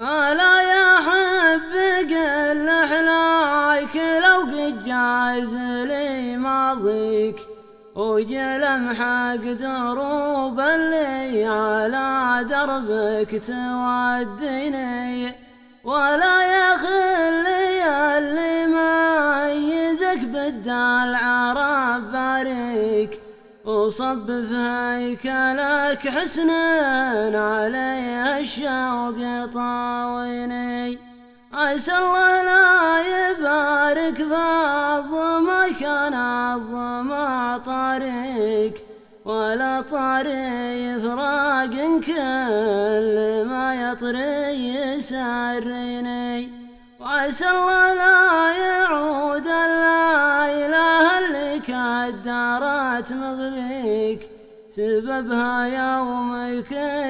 ألا يا حب قل حلايك لو قد جاز لي ماضيك وجل محق دروب اللي على دربك توديني. ولا يا خلي اللي ميزك بالدلع رب بارك وصب في هيكلك حسنا علي الشوق طاويني. عسى الله لا يبارك في الظما كان الظما طريق ولا طري فراق كل ما يطري يسرني وعسى الله لا يعود اللي كدرت مغليك سببها يومك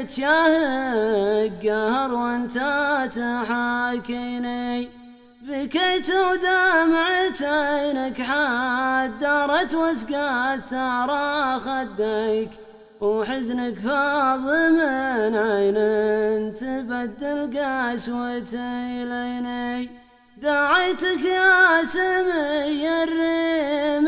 تشاهد قهر وأنت تحاكيني. بكيت ودمعتينك حدرت وسقت ثرى خديك. وحزنك فاض من عين تبدل قسوتي ليني دعيتك يا سمي الريم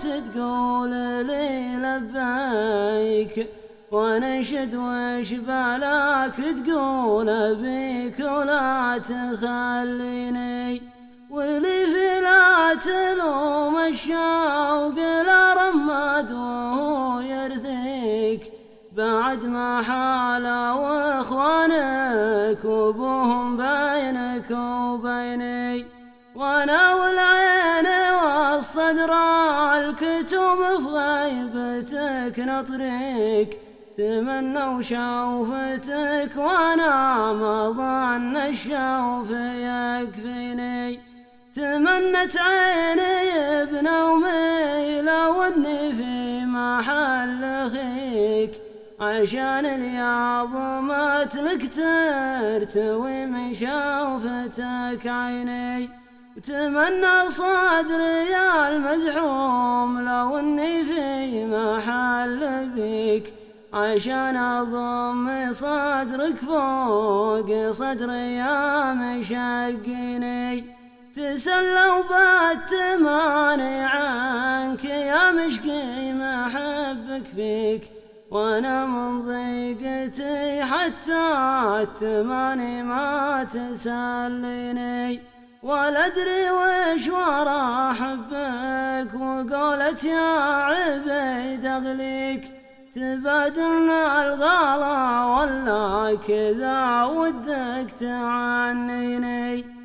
تقول لي لبيك ونشد وش بالك تقول بيك ولا تخليني. ولي في لا تلوم الشوق لا رماد وهو يرثيك. بعد ما حال وإخوانك وبوهم بينك وبيني وأنا والصدر الكتوم في غيبتك نطريك تمنوا شوفتك وأنا ما ظن الشوف يكفيني. تمنت عيني بنومي لو أني في محل خيك عشان الياظمات لك ترتوي من شوفتك عيني. وتمنى صدري المزحوم لو إني في محل بيك. عشان أضم صدرك فوق صدري يا مشقيني تسلوا بالتماني عنك يا مشقي محبك فيك. وأنا من ضيقتي حتى التماني ما تسليني. ولا ادري وش ورا حبك وقولت يا عبيد أغليك تبادلنا الغلا ولا كذا ودك تعنيني.